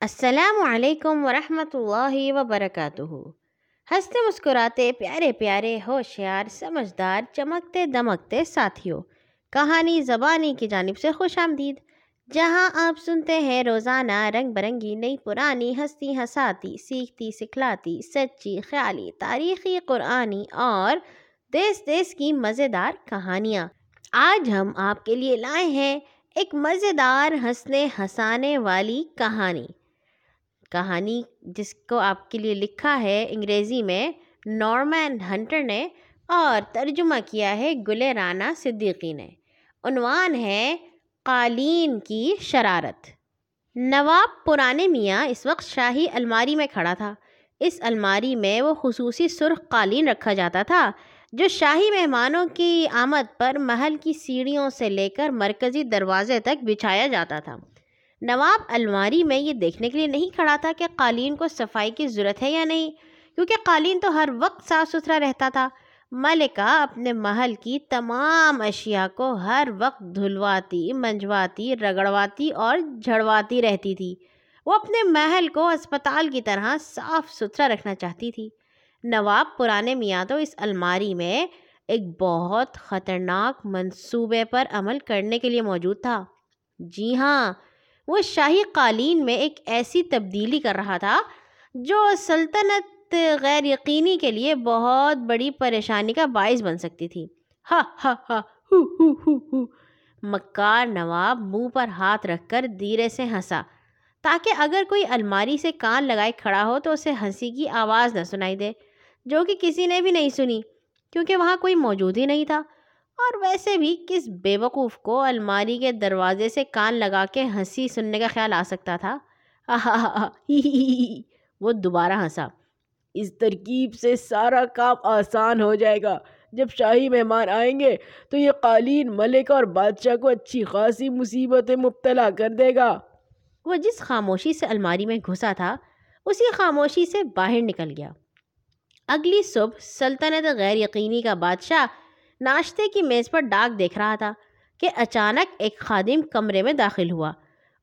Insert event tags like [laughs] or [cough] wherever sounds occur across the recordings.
السلام علیکم ورحمۃ اللہ وبرکاتہ۔ ہنستے مسکراتے، پیارے پیارے، ہوشیار، سمجھدار، چمکتے دمکتے ساتھیوں، کہانی زبانی کی جانب سے خوش آمدید۔ جہاں آپ سنتے ہیں، روزانہ رنگ برنگی، نئی پرانی ہستی ہساتی سیکھتی سکھلاتی، سچی، خیالی، تاریخی، قرآنی اور دیس دیس کی مزیدار کہانیاں۔ آج ہم آپ کے لیے لائے ہیں ایک مزیدار، ہنسنے، ہنسانے والی کہانی۔ کہانی جس کو آپ کے لیے لکھا ہے انگریزی میں نارمین ہنٹر نے اور ترجمہ کیا ہے گل رانا صدیقی نے۔ عنوان ہے قالین کی شرارت۔ نواب پرانے میاں اس وقت شاہی الماری میں کھڑا تھا۔ اس الماری میں وہ خصوصی سرخ قالین رکھا جاتا تھا، جو شاہی مہمانوں کی آمد پر محل کی سیڑھیوں سے لے کر مرکزی دروازے تک بچھایا جاتا تھا۔ نواب الماری میں یہ دیکھنے کے لیے نہیں کھڑا تھا کہ قالین کو صفائی کی ضرورت ہے یا نہیں، کیونکہ قالین تو ہر وقت صاف ستھرا رہتا تھا۔ ملکہ اپنے محل کی تمام اشیاء کو ہر وقت دھلواتی، منجواتی، رگڑواتی اور جھڑواتی رہتی تھی۔ وہ اپنے محل کو اسپتال کی طرح صاف ستھرا رکھنا چاہتی تھی۔ نواب پرانے میاں تو اس الماری میں ایک بہت خطرناک منصوبے پر عمل کرنے کے لیے موجود تھا۔ جی ہاں وہ شاہی قالین میں ایک ایسی تبدیلی کر رہا تھا جو سلطنت غیر یقینی کے لیے بہت بڑی پریشانی کا باعث بن سکتی تھی۔ ہا ہا ہا، ہو ہو ہو ہو۔ مکار نواب منہ پر ہاتھ رکھ کر دھیرے سے ہنسا۔ تاکہ اگر کوئی الماری سے کان لگائے کھڑا ہو تو اسے ہنسی کی آواز نہ سنائی دے، جو کہ کسی نے بھی نہیں سنی، کیونکہ وہاں کوئی موجود ہی نہیں تھا۔ اور ویسے بھی کس بے وقوف کو الماری کے دروازے سے کان لگا کے ہنسی سننے کا خیال آ سکتا تھا؟ وہ دوبارہ ہنسا۔ اس ترکیب سے سارا کام آسان ہو جائے گا۔ جب شاہی مہمان آئیں گے تو یہ قالین ملک اور بادشاہ کو اچھی خاصی مصیبتیں مبتلا کر دے گا۔ وہ جس خاموشی سے الماری میں گھسا تھا، اسی خاموشی سے باہر نکل گیا۔ اگلی صبح سلطنت غیر یقینی کا بادشاہ ناشتے کی میز پر ڈاک دیکھ رہا تھا کہ اچانک ایک خادم کمرے میں داخل ہوا۔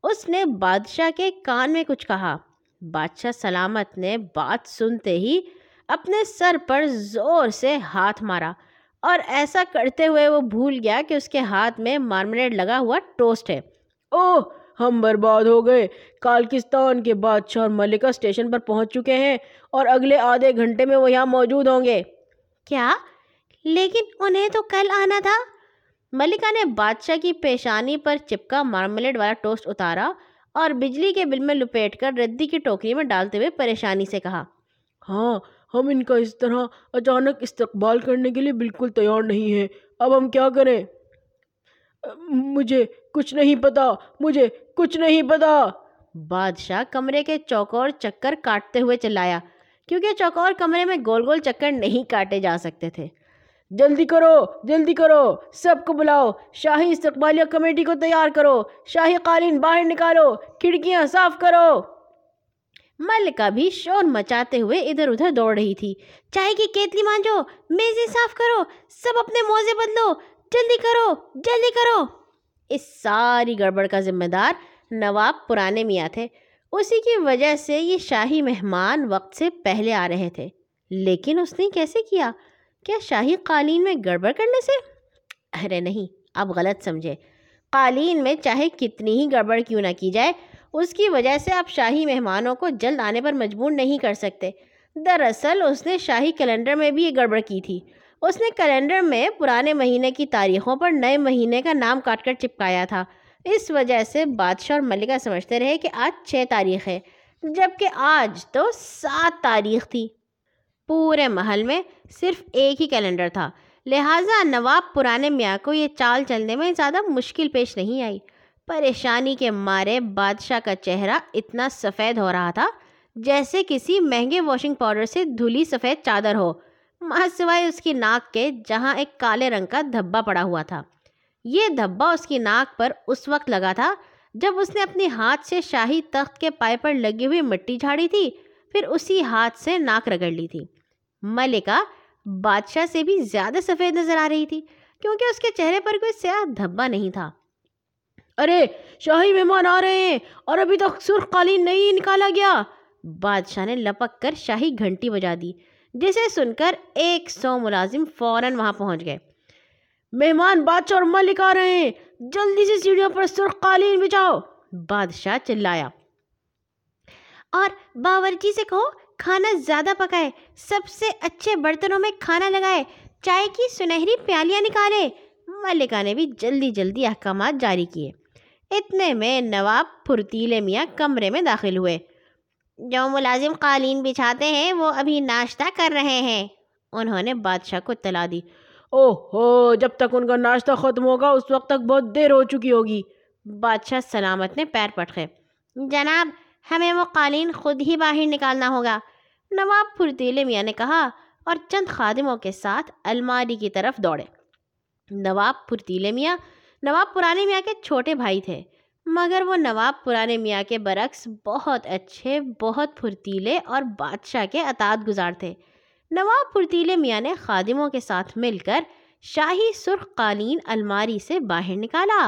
اس نے بادشاہ کے کان میں کچھ کہا۔ بادشاہ سلامت نے بات سنتے ہی اپنے سر پر زور سے ہاتھ مارا اور ایسا کرتے ہوئے وہ بھول گیا کہ اس کے ہاتھ میں مارملیٹ لگا ہوا ٹوسٹ ہے۔ اوہ ہم برباد ہو گئے۔ کالکستان کے بادشاہ اور ملکہ اسٹیشن پر پہنچ چکے ہیں اور اگلے آدھے گھنٹے میں وہ یہاں موجود ہوں گے۔ کیا؟ لیکن انہیں تو کل آنا تھا۔ ملکہ نے بادشاہ کی پیشانی پر چپکا مارملیٹ والا ٹوسٹ اتارا اور بجلی کے بل میں لپیٹ کر ردی کی ٹوکری میں ڈالتے ہوئے پریشانی سے کہا ہاں ہم ان کا اس طرح اچانک استقبال کرنے کے لیے بالکل تیار نہیں ہیں۔ اب ہم کیا کریں؟ مجھے کچھ نہیں پتا مجھے کچھ نہیں پتا۔ بادشاہ کمرے کے چوکور چکر کاٹتے ہوئے چلایا کیونکہ چوکور کمرے میں گول گول چکر نہیں کاٹے جا سکتے تھے۔ جلدی کرو جلدی کرو۔ سب کو بلاؤ، شاہی استقبالیہ کمیٹی کو تیار کرو۔ شاہی قالین باہر نکالو، کھڑکیاں صاف کرو۔ ملکہ بھی شور مچاتے ہوئے ادھر ادھر دوڑ رہی تھی۔ چائے کی کیتلی مانجو، میزیں صاف کرو، سب اپنے موزے بدلو۔ جلدی کرو جلدی کرو۔ اس ساری گڑبڑ کا ذمہ دار نواب پرانے میاں تھے۔ اسی کی وجہ سے یہ شاہی مہمان وقت سے پہلے آ رہے تھے۔ لیکن اس نے کیسے کیا؟ کیا شاہی قالین میں گڑبڑ کرنے سے؟ ارے نہیں، اب غلط سمجھے۔ قالین میں چاہے کتنی ہی گڑبڑ کیوں نہ کی جائے، اس کی وجہ سے آپ شاہی مہمانوں کو جلد آنے پر مجبور نہیں کر سکتے۔ دراصل اس نے شاہی کیلنڈر میں بھی یہ گڑبڑ کی تھی۔ اس نے کیلنڈر میں پرانے مہینے کی تاریخوں پر نئے مہینے کا نام کاٹ کر چپکایا تھا۔ اس وجہ سے بادشاہ اور ملکہ سمجھتے رہے کہ آج چھ تاریخ ہے، جبکہ آج تو سات تاریخ تھی۔ پورے محل میں صرف ایک ہی کیلنڈر تھا۔ لہٰذا نواب پرانے میاں کو یہ چال چلنے میں زیادہ مشکل پیش نہیں آئی۔ پریشانی کے مارے بادشاہ کا چہرہ اتنا سفید ہو رہا تھا جیسے کسی مہنگے واشنگ پاؤڈر سے دھلی سفید چادر ہو۔ ماں سوائے اس کی ناک کے جہاں ایک کالے رنگ کا دھبا پڑا ہوا تھا۔ یہ دھبا اس کی ناک پر اس وقت لگا تھا جب اس نے اپنے ہاتھ سے شاہی تخت کے پائے پر لگی ہوئی مٹی جھاڑی تھی، پھر اسی ہاتھ سے ناک رگڑ لی تھی۔ ملکہ بادشاہ سے بھی زیادہ سفید نظر آ رہی تھی کیونکہ اس کے چہرے پر کوئی سیاہ دھبا نہیں تھا۔ ارے، شاہی مہمان آ رہے ہیں اور ابھی تک سرخ قالین نہیں نکالا گیا۔ بادشاہ نے لپک کر شاہی گھنٹی بجا دی، جسے سن کر ایک سو ملازم فوراً وہاں پہنچ گئے۔ مہمان، بادشاہ اور ملک آ رہے ہیں۔ جلدی سے سیڑھیوں پر سرخ قالین بچاؤ۔ بادشاہ چلایا۔ اور باورچی سے کہو کھانا زیادہ پکائے سب سے اچھے برتنوں میں کھانا لگائے۔ چائے کی سنہری پیالیاں نکالے۔ ملکہ نے بھی جلدی جلدی احکامات جاری کیے۔ اتنے میں نواب پھرتیلے میاں کمرے میں داخل ہوئے۔ جو ملازم قالین بچھاتے ہیں وہ ابھی ناشتہ کر رہے ہیں۔ انہوں نے بادشاہ کو اطلاع دی۔ او ہو جب تک ان کا ناشتہ ختم ہوگا اس وقت تک بہت دیر ہو چکی ہوگی۔ بادشاہ سلامت نے پیر پٹکے جناب ہمیں وہ قالین خود ہی باہر نکالنا ہوگا۔ نواب پھرتیلے میاں نے کہا، اور چند خادموں کے ساتھ الماری کی طرف دوڑے۔ نواب پھرتیلے میاں، نواب پرانے میاں کے چھوٹے بھائی تھے، مگر وہ نواب پرانے میاں کے برعکس بہت اچھے، بہت پھرتیلے اور بادشاہ کے اطاعت گزار تھے۔ نواب پھرتیلے میاں نے خادموں کے ساتھ مل کر شاہی سرخ قالین الماری سے باہر نکالا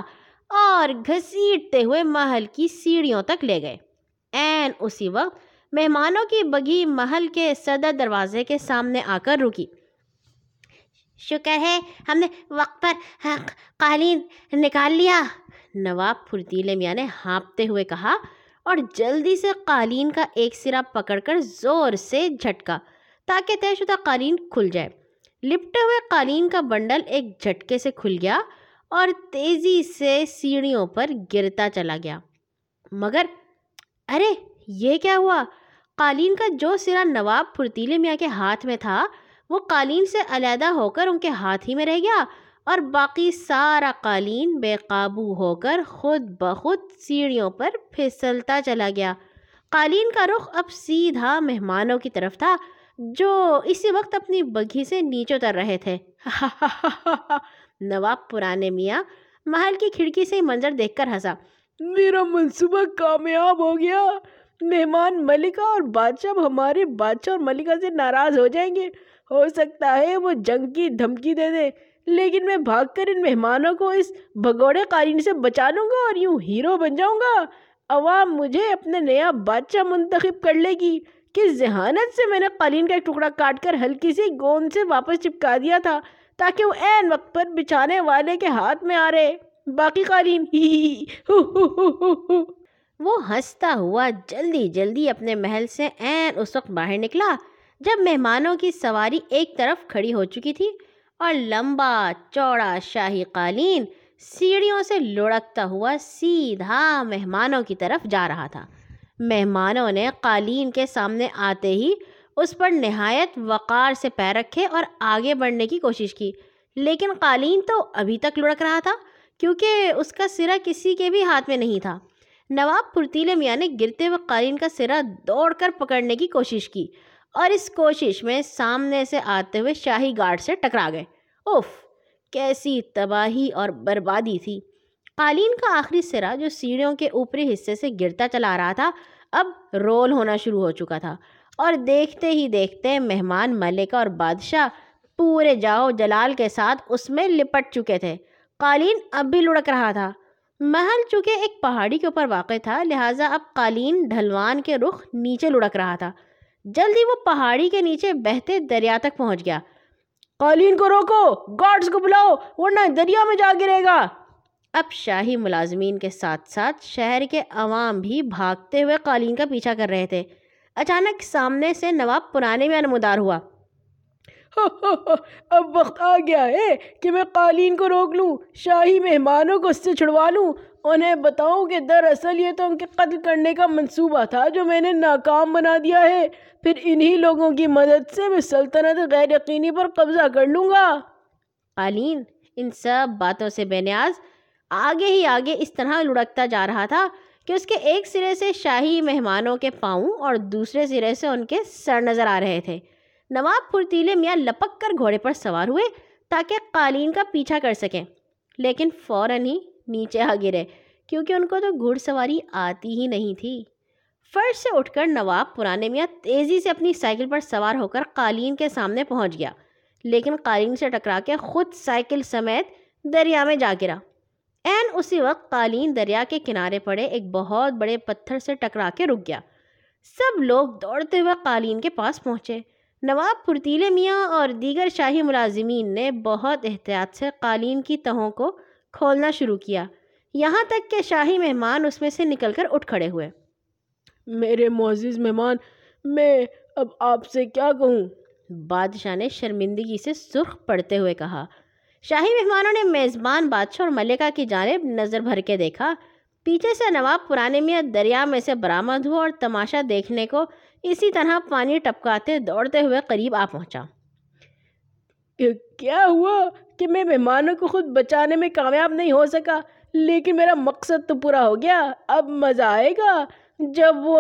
اور گھسیٹتے ہوئے محل کی سیڑھیوں تک لے گئے۔ این اسی وقت مہمانوں کی بگھی محل کے صدر دروازے کے سامنے آ کر رکی۔ شکر ہے ہم نے وقت پر قالین نکال لیا۔ نواب پھرتیلے میاں نے ہانپتے ہوئے کہا اور جلدی سے قالین کا ایک سرا پکڑ کر زور سے جھٹکا تاکہ طے شدہ قالین کھل جائے۔ لپٹے ہوئے قالین کا بنڈل ایک جھٹکے سے کھل گیا اور تیزی سے سیڑھیوں پر گرتا چلا گیا۔ مگر ارے! یہ کیا ہوا؟ قالین کا جو سرا نواب پھرتیلے میاں کے ہاتھ میں تھا، وہ قالین سے علیحدہ ہو کر ان کے ہاتھ ہی میں رہ گیا اور باقی سارا قالین بے قابو ہو کر خود بخود سیڑھیوں پر پھسلتا چلا گیا۔ قالین کا رخ اب سیدھا مہمانوں کی طرف تھا، جو اسی وقت اپنی بگھی سے نیچے اتر رہے تھے۔ [laughs] نواب پرانے میاں محل کی کھڑکی سے منظر دیکھ کر ہنسا۔ میرا منصوبہ کامیاب ہو گیا۔ مہمان ملکہ اور بادشاہ ہمارے بادشاہ اور ملکہ سے ناراض ہو جائیں گے ہو سکتا ہے وہ جنگ کی دھمکی دے دے لیکن میں بھاگ کر ان مہمانوں کو اس بھگوڑے قالین سے بچا لوں گا اور یوں ہیرو بن جاؤں گا عوام مجھے اپنے نیا بادشاہ منتخب کر لے گی کہ ذہانت سے میں نے قالین کا ایک ٹکڑا کاٹ کر ہلکی سی گوند سے واپس چپکا دیا تھا تاکہ وہ عین وقت پر بچھانے والے کے ہاتھ میں آ رہے باقی قالین ہی وہ ہنستا ہوا جلدی جلدی اپنے محل سے عین اس وقت باہر نکلا جب مہمانوں کی سواری ایک طرف کھڑی ہو چکی تھی اور لمبا چوڑا شاہی قالین سیڑھیوں سے لڑکتا ہوا سیدھا مہمانوں کی طرف جا رہا تھا۔ مہمانوں نے قالین کے سامنے آتے ہی اس پر نہایت وقار سے پیر رکھے اور آگے بڑھنے کی کوشش کی۔ لیکن قالین تو ابھی تک لڑک رہا تھا کیونکہ اس کا سرا کسی کے بھی ہاتھ میں نہیں تھا۔ نواب پھرتیلے میاں نے گرتے ہوئے قالین کا سرا دوڑ کر پکڑنے کی کوشش کی اور اس کوشش میں سامنے سے آتے ہوئے شاہی گارڈ سے ٹکرا گئے۔ اوف، کیسی تباہی اور بربادی تھی۔ قالین کا آخری سرا جو سیڑھیوں کے اوپری حصے سے گرتا چلا رہا تھا، اب رول ہونا شروع ہو چکا تھا اور دیکھتے ہی دیکھتے مہمان ملکہ اور بادشاہ پورے جاؤ جلال کے ساتھ اس میں لپٹ چکے تھے۔ قالین اب بھی لڑک رہا تھا۔ محل چونکہ ایک پہاڑی کے اوپر واقع تھا، لہٰذا اب قالین ڈھلوان کے رخ نیچے لڑک رہا تھا۔ جلدی وہ پہاڑی کے نیچے بہتے دریا تک پہنچ گیا۔ قالین کو روکو! گارڈز کو بلاؤ! ورنہ دریا میں جا گرے گا! اب شاہی ملازمین کے ساتھ ساتھ شہر کے عوام بھی بھاگتے ہوئے قالین کا پیچھا کر رہے تھے۔ اچانک سامنے سے نواب پرانے میں نمودار ہوا۔ اب وقت آ گیا ہے کہ میں قالین کو روک لوں، شاہی مہمانوں کو اس سے چھڑوا لوں۔ انہیں بتاؤں کہ دراصل یہ تو ان کے قتل کرنے کا منصوبہ تھا جو میں نے ناکام بنا دیا ہے۔ پھر انہی لوگوں کی مدد سے میں سلطنت غیر یقینی پر قبضہ کر لوں گا۔ قالین، ان سب باتوں سے بے نیاز، آگے ہی آگے اس طرح لڑکتا جا رہا تھا کہ اس کے ایک سرے سے شاہی مہمانوں کے پاؤں اور دوسرے سرے سے ان کے سر نظر آ رہے تھے۔ نواب پھرتیلے میاں لپک کر گھوڑے پر سوار ہوئے تاکہ قالین کا پیچھا کر سکیں۔ لیکن فوراً ہی نیچے آ گرے، کیونکہ ان کو تو گھڑ سواری آتی ہی نہیں تھی۔ فرش سے اٹھ کر نواب پرانے میاں تیزی سے اپنی سائیکل پر سوار ہو کر قالین کے سامنے پہنچ گیا۔ لیکن قالین سے ٹکرا کے خود سائیکل سمیت دریا میں جا گرا۔ این اسی وقت قالین دریا کے کنارے پڑے، ایک بہت بڑے پتھر سے ٹکرا کے رک گیا۔ سب لوگ دوڑتے ہوئے قالین کے پاس پہنچے۔ نواب پھرتیلے میاں اور دیگر شاہی ملازمین نے بہت احتیاط سے قالین کی تہوں کو کھولنا شروع کیا۔ یہاں تک کہ شاہی مہمان اس میں سے نکل کر اٹھ کھڑے ہوئے۔ میرے معزز مہمان میں اب آپ سے کیا کہوں؟ بادشاہ نے شرمندگی سے سرخ پڑتے ہوئے کہا۔ شاہی مہمانوں نے میزبان بادشاہ اور ملکہ کی جانب نظر بھر کے دیکھا۔ پیچھے سے نواب پرانے میاں دریا میں سے برآمد ہوا اور تماشا دیکھنے کو اسی طرح پانی ٹپکاتے دوڑتے ہوئے قریب آ پہنچا۔ کیا ہوا کہ میں مہمانوں کو خود بچانے میں کامیاب نہیں ہو سکا؟ لیکن میرا مقصد تو پورا ہو گیا۔ اب مزہ آئے گا۔ جب وہ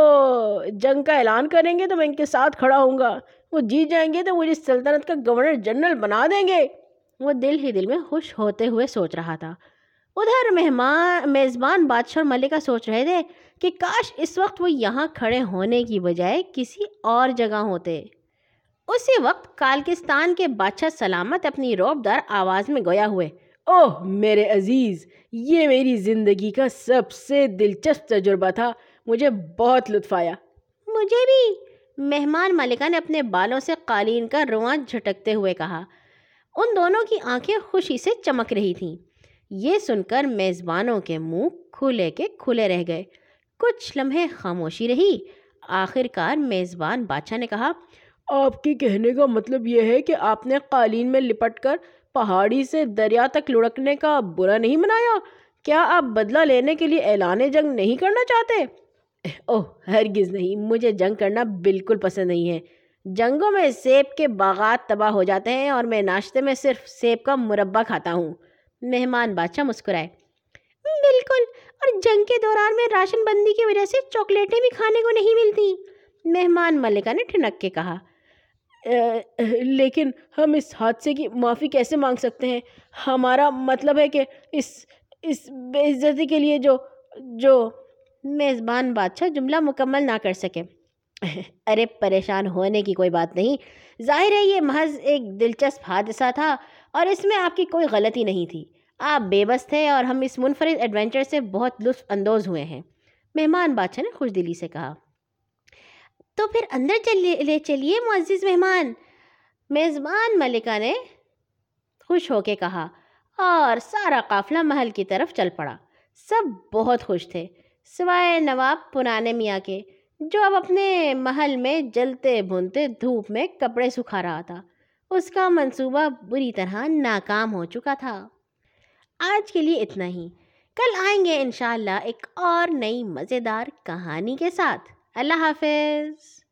جنگ کا اعلان کریں گے تو میں ان کے ساتھ کھڑا ہوں گا۔ وہ جیت جائیں گے تو مجھے سلطنت کا گورنر جنرل بنا دیں گے۔ وہ دل ہی دل میں خوش ہوتے ہوئے سوچ رہا تھا۔ ادھر مہمان، میزبان بادشاہ اور ملکہ سوچ رہے تھے کہ کاش اس وقت وہ یہاں کھڑے ہونے کی بجائے کسی اور جگہ ہوتے۔ اسی وقت کالکستان کے بادشاہ سلامت اپنی روب دار آواز میں گویا ہوئے۔ اوہ میرے عزیز، یہ میری زندگی کا سب سے دلچسپ تجربہ تھا۔ مجھے بہت لطف آیا۔ مجھے بھی۔ مہمان ملکہ نے اپنے بالوں سے قالین کا رواں جھٹکتے ہوئے کہا۔ ان دونوں کی آنکھیں خوشی سے چمک رہی تھیں۔ یہ سن کر میزبانوں کے منہ کھلے کے کھلے رہ گئے۔ کچھ لمحے خاموشی رہی۔ آخر کار میزبان بادشاہ نے کہا، آپ کے کہنے کا مطلب یہ ہے کہ آپ نے قالین میں لپٹ کر پہاڑی سے دریا تک لڑکنے کا برا نہیں منایا۔ کیا آپ بدلہ لینے کے لیے اعلان جنگ نہیں کرنا چاہتے؟ اوہ، ہرگز نہیں۔ مجھے جنگ کرنا بالکل پسند نہیں ہے۔ جنگوں میں سیب کے باغات تباہ ہو جاتے ہیں اور میں ناشتے میں صرف سیب کا مربع کھاتا ہوں۔ مہمان بادشاہ مسکرائے۔ بالکل، اور جنگ کے دوران میں راشن بندی کی وجہ سے چاکلیٹیں بھی کھانے کو نہیں ملتی مہمان ملکہ نے ٹھنک کے کہا۔ لیکن ہم اس حادثے کی معافی کیسے مانگ سکتے ہیں؟ ہمارا مطلب ہے کہ اس اس بے عزتی کے لیے جو جو میزبان بادشاہ جملہ مکمل نہ کر سکے۔ [laughs] ارے، پریشان ہونے کی کوئی بات نہیں۔ ظاہر ہے یہ محض ایک دلچسپ حادثہ تھا اور اس میں آپ کی کوئی غلطی نہیں تھی۔ آپ بے بس تھے اور ہم اس منفرد ایڈونچر سے بہت لطف اندوز ہوئے ہیں۔ مہمان بادشاہ نے خوش دلی سے کہا۔ تو پھر اندر چلیے لے چلیے معزز مہمان۔ میزبان ملکہ نے خوش ہو کے کہا اور سارا قافلہ محل کی طرف چل پڑا۔ سب بہت خوش تھے۔ سوائے نواب پرانے میاں کے، جو اب اپنے محل میں جلتے بھونتے دھوپ میں کپڑے سکھا رہا تھا۔ اس کا منصوبہ بری طرح ناکام ہو چکا تھا۔ آج کے لیے اتنا ہی۔ کل آئیں گے انشاءاللہ ایک اور نئی مزیدار کہانی کے ساتھ۔ اللہ حافظ۔